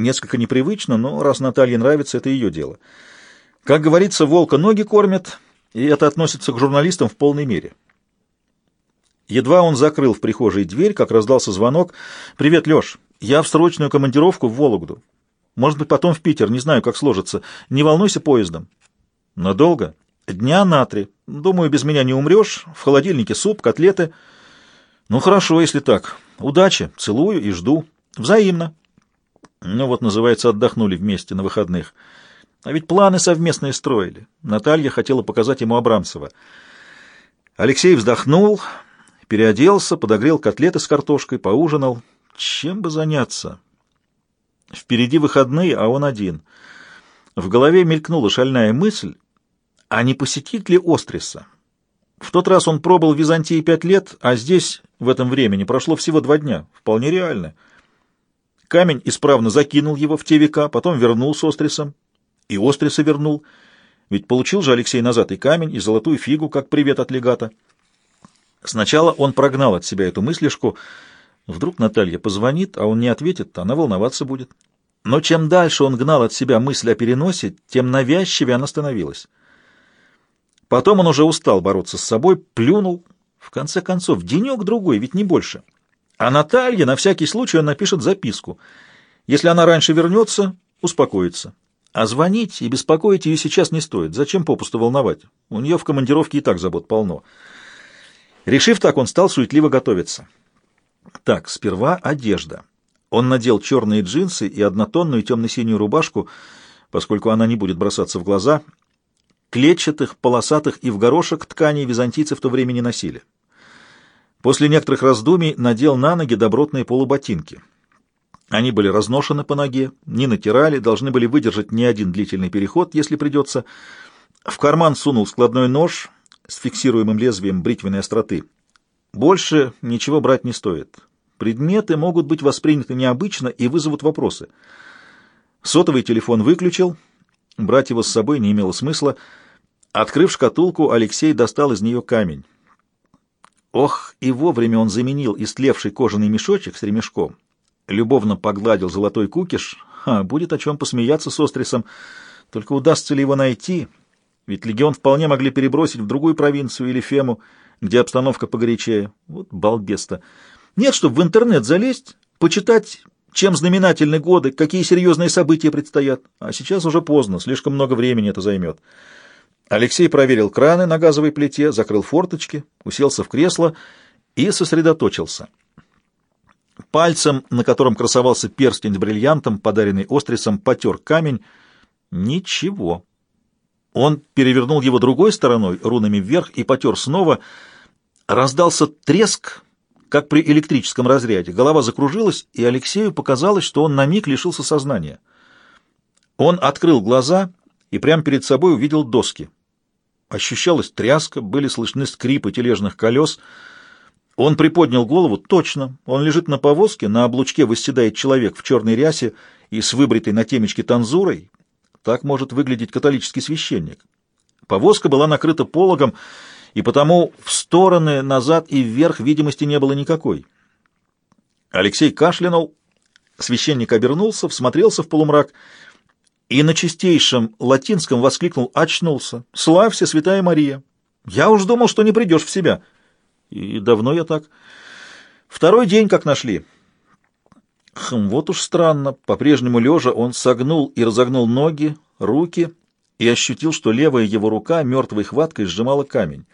Несколько непривычно, но раз Наталье нравится, это ее дело. Как говорится, волка ноги кормят, и это относится к журналистам в полной мере. Едва он закрыл в прихожей дверь, как раздался звонок. «Привет, Леш. Я в срочную командировку в Вологду. Может быть, потом в Питер, не знаю, как сложится. Не волнуйся поездом». «Надолго?» «Дня на три. Думаю, без меня не умрешь. В холодильнике суп, котлеты». «Ну, хорошо, если так. Удачи. Целую и жду. Взаимно». Ну вот, называется, отдохнули вместе на выходных. А ведь планы совместные строили. Наталья хотела показать ему Абрамцева. Алексей вздохнул, переоделся, подогрел котлеты с картошкой, поужинал. Чем бы заняться? Впереди выходные, а он один. В голове мелькнула шальная мысль, а не посетит ли Остриса? В тот раз он пробыл в Византии пять лет, а здесь в этом времени прошло всего два дня. Вполне реально. Камень исправно закинул его в те века, потом вернул с Острисом. И Остриса вернул. Ведь получил же Алексей назад и камень, и золотую фигу, как привет от легата. Сначала он прогнал от себя эту мыслишку. Вдруг Наталья позвонит, а он не ответит, она волноваться будет. Но чем дальше он гнал от себя мысль о переносе, тем навязчивее она становилась. Потом он уже устал бороться с собой, плюнул. В конце концов, денек-другой, ведь не больше. А Наталья на всякий случай напишет записку. Если она раньше вернется, успокоится. А звонить и беспокоить ее сейчас не стоит. Зачем попусту волновать? У нее в командировке и так забот полно. Решив так, он стал суетливо готовиться. Так, сперва одежда. Он надел черные джинсы и однотонную темно-синюю рубашку, поскольку она не будет бросаться в глаза. Клетчатых, полосатых и в горошек тканей византийцы в то время не носили. После некоторых раздумий надел на ноги добротные полуботинки. Они были разношены по ноге, не натирали, должны были выдержать не один длительный переход, если придется. В карман сунул складной нож с фиксируемым лезвием бритвенной остроты. Больше ничего брать не стоит. Предметы могут быть восприняты необычно и вызовут вопросы. Сотовый телефон выключил, брать его с собой не имело смысла. Открыв шкатулку, Алексей достал из нее камень. Ох, и вовремя он заменил истлевший кожаный мешочек с ремешком, любовно погладил золотой кукиш. Ха, будет о чем посмеяться с Острисом. Только удастся ли его найти? Ведь легион вполне могли перебросить в другую провинцию или Фему, где обстановка погорячее. Вот балбеста. Нет, чтобы в интернет залезть, почитать, чем знаменательны годы, какие серьезные события предстоят. А сейчас уже поздно, слишком много времени это займет. Алексей проверил краны на газовой плите, закрыл форточки, уселся в кресло и сосредоточился. Пальцем, на котором красовался перстень с бриллиантом, подаренный Острисом, потер камень. Ничего. Он перевернул его другой стороной, рунами вверх, и потер снова. Раздался треск, как при электрическом разряде. Голова закружилась, и Алексею показалось, что он на миг лишился сознания. Он открыл глаза и прямо перед собой увидел доски. Ощущалась тряска, были слышны скрипы тележных колес. Он приподнял голову. Точно, он лежит на повозке, на облучке восседает человек в черной рясе и с выбритой на темечке танзурой. Так может выглядеть католический священник. Повозка была накрыта пологом, и потому в стороны, назад и вверх видимости не было никакой. Алексей кашлянул, священник обернулся, всмотрелся в полумрак — и на чистейшем латинском воскликнул «Очнулся! Славься, святая Мария! Я уж думал, что не придешь в себя!» И давно я так. Второй день как нашли. Хм, вот уж странно. По-прежнему лежа он согнул и разогнул ноги, руки и ощутил, что левая его рука мертвой хваткой сжимала камень.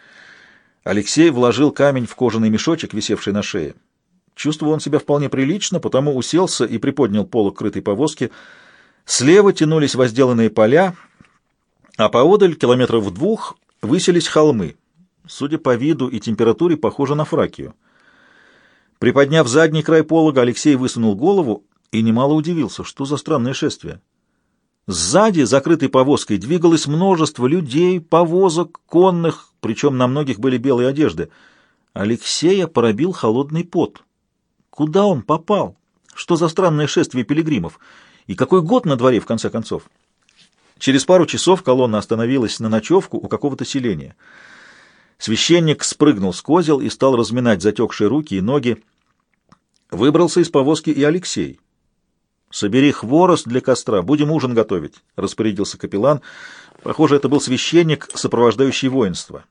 Алексей вложил камень в кожаный мешочек, висевший на шее. Чувствовал он себя вполне прилично, потому уселся и приподнял полок крытой повозки, Слева тянулись возделанные поля, а поодаль, километров в двух, высились холмы. Судя по виду и температуре, похоже на Фракию. Приподняв задний край полога, Алексей высунул голову и немало удивился, что за странное шествие. Сзади, закрытой повозкой, двигалось множество людей, повозок, конных, причем на многих были белые одежды. Алексея поробил холодный пот. Куда он попал? Что за странное шествие пилигримов? И какой год на дворе, в конце концов? Через пару часов колонна остановилась на ночевку у какого-то селения. Священник спрыгнул с козел и стал разминать затекшие руки и ноги. Выбрался из повозки и Алексей. «Собери хворост для костра, будем ужин готовить», — распорядился капеллан. Похоже, это был священник, сопровождающий воинство.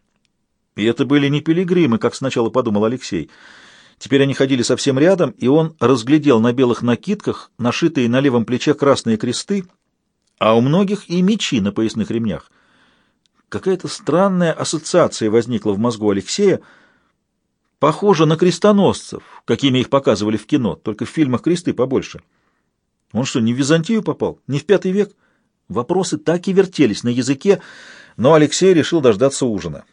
И это были не пилигримы, как сначала подумал Алексей. Теперь они ходили совсем рядом, и он разглядел на белых накидках нашитые на левом плече красные кресты, а у многих и мечи на поясных ремнях. Какая-то странная ассоциация возникла в мозгу Алексея, похоже на крестоносцев, какими их показывали в кино, только в фильмах кресты побольше. Он что, не в Византию попал? Не в пятый век? Вопросы так и вертелись на языке, но Алексей решил дождаться ужина.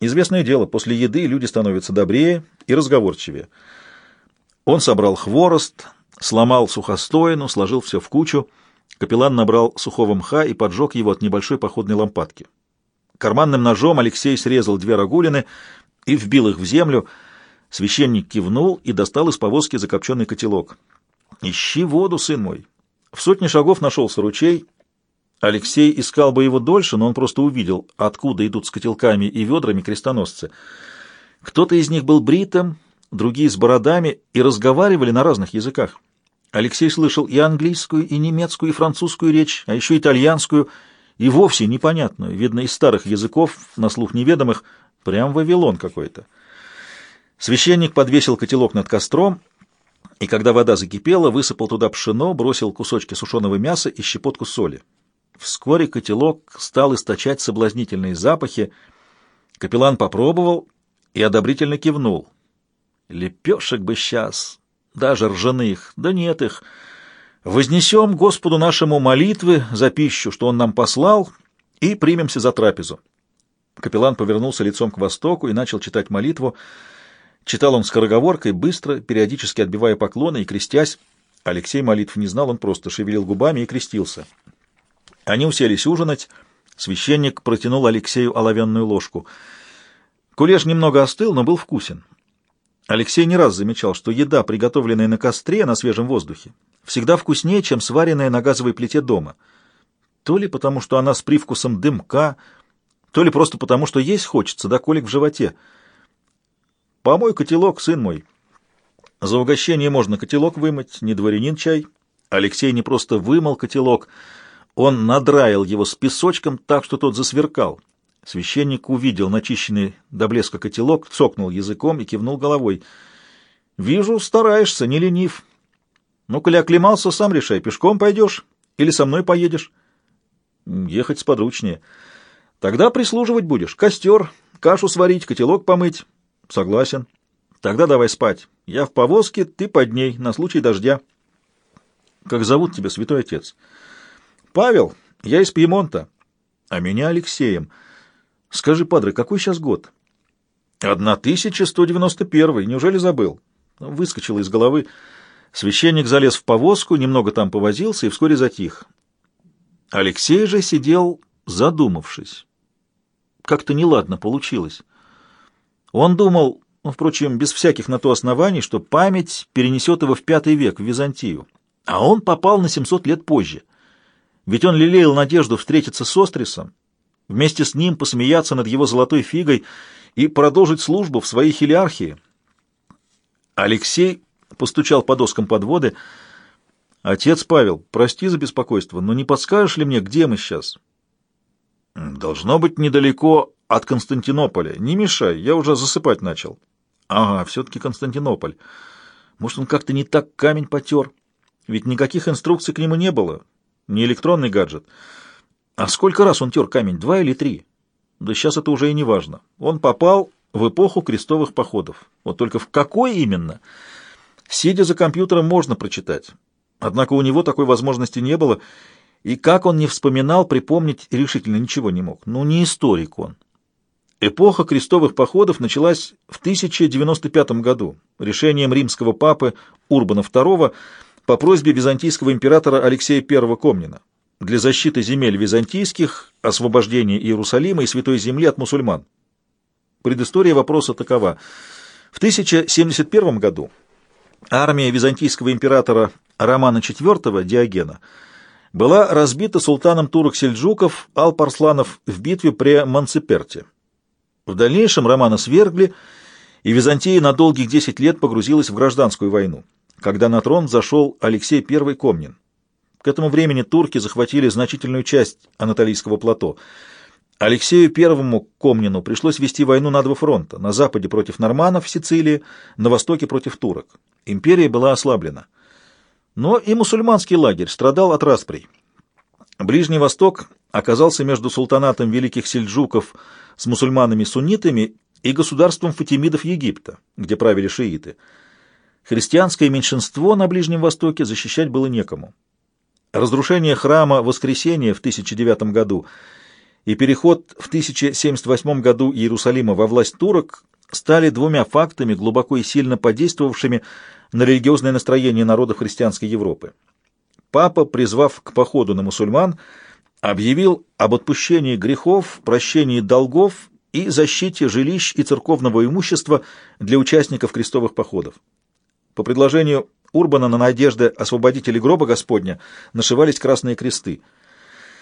Известное дело, после еды люди становятся добрее и разговорчивее. Он собрал хворост, сломал сухостойну, сложил все в кучу. Капеллан набрал сухого мха и поджег его от небольшой походной лампадки. Карманным ножом Алексей срезал две рагулины и вбил их в землю. Священник кивнул и достал из повозки закопченный котелок. «Ищи воду, сын мой!» В сотне шагов нашелся ручей. Алексей искал бы его дольше, но он просто увидел, откуда идут с котелками и ведрами крестоносцы. Кто-то из них был бритым, другие с бородами, и разговаривали на разных языках. Алексей слышал и английскую, и немецкую, и французскую речь, а еще итальянскую — и вовсе непонятную, видно, из старых языков, на слух неведомых, прям Вавилон какой-то. Священник подвесил котелок над костром, и когда вода закипела, высыпал туда пшено, бросил кусочки сушеного мяса и щепотку соли. Вскоре котелок стал источать соблазнительные запахи. Капеллан попробовал и одобрительно кивнул. Лепешек бы сейчас, даже ржаных, да нет их — Вознесем Господу нашему молитвы за пищу, что Он нам послал, и примемся за трапезу. Капеллан повернулся лицом к востоку и начал читать молитву. Читал он скороговоркой, быстро, периодически отбивая поклоны и крестясь. Алексей молитв не знал, он просто шевелил губами и крестился. Они уселись ужинать. Священник протянул Алексею оловянную ложку. Кулеш немного остыл, но был вкусен. Алексей не раз замечал, что еда, приготовленная на костре на свежем воздухе, всегда вкуснее, чем сваренная на газовой плите дома. То ли потому, что она с привкусом дымка, то ли просто потому, что есть хочется, да колик в животе. «Помой котелок, сын мой». За угощение можно котелок вымыть, не дворянин чай. Алексей не просто вымыл котелок, он надраил его с песочком так, что тот засверкал. Священник увидел начищенный до блеска котелок, цокнул языком и кивнул головой. «Вижу, стараешься, не ленив. Ну, коли оклемался, сам решай, пешком пойдешь или со мной поедешь. Ехать сподручнее. Тогда прислуживать будешь. Костер, кашу сварить, котелок помыть. Согласен. Тогда давай спать. Я в повозке, ты под ней, на случай дождя. Как зовут тебя, святой отец? Павел, я из Пьемонта. А меня Алексеем. Скажи, падре, какой сейчас год? 1191. Неужели забыл? Выскочил из головы. Священник залез в повозку, немного там повозился и вскоре затих. Алексей же сидел, задумавшись. Как-то неладно получилось. Он думал, ну, впрочем, без всяких на то оснований, что память перенесет его в пятый век, в Византию. А он попал на 700 лет позже. Ведь он лелеял надежду встретиться с Острисом, вместе с ним посмеяться над его золотой фигой и продолжить службу в своей хилиархии. Алексей постучал по доскам подводы. «Отец Павел, прости за беспокойство, но не подскажешь ли мне, где мы сейчас?» «Должно быть недалеко от Константинополя. Не мешай, я уже засыпать начал». «Ага, все-таки Константинополь. Может, он как-то не так камень потер? Ведь никаких инструкций к нему не было. Не электронный гаджет. А сколько раз он тер камень? Два или три? Да сейчас это уже и не важно. Он попал в эпоху крестовых походов. Вот только в какой именно?» Сидя за компьютером, можно прочитать. Однако у него такой возможности не было, и как он не вспоминал, припомнить решительно ничего не мог. Ну, не историк он. Эпоха крестовых походов началась в 1095 году решением римского папы Урбана II по просьбе византийского императора Алексея I Комнина для защиты земель византийских, освобождения Иерусалима и Святой Земли от мусульман. Предыстория вопроса такова. В 1071 году армия византийского императора Романа IV Диогена была разбита султаном турок-сельджуков Алпарсланов в битве при Манциперте. В дальнейшем Романа свергли, и Византия на долгих 10 лет погрузилась в гражданскую войну. Когда на трон зашел Алексей I Комнин. К этому времени турки захватили значительную часть Анатолийского плато. Алексею I Комнину пришлось вести войну на два фронта, на западе против норманнов в Сицилии, на востоке против турок. Империя была ослаблена. Но и мусульманский лагерь страдал от расприй. Ближний Восток оказался между султанатом великих сельджуков с мусульманами-суннитами и государством фатимидов Египта, где правили шииты. Христианское меньшинство на Ближнем Востоке защищать было некому. Разрушение храма Воскресения в 1009 году и переход в 1078 году Иерусалима во власть турок стали двумя фактами, глубоко и сильно подействовавшими на религиозное настроение народов христианской Европы. Папа, призвав к походу на мусульман, объявил об отпущении грехов, прощении долгов и защите жилищ и церковного имущества для участников крестовых походов. По предложению Урбана на надежды освободителей гроба Господня нашивались красные кресты –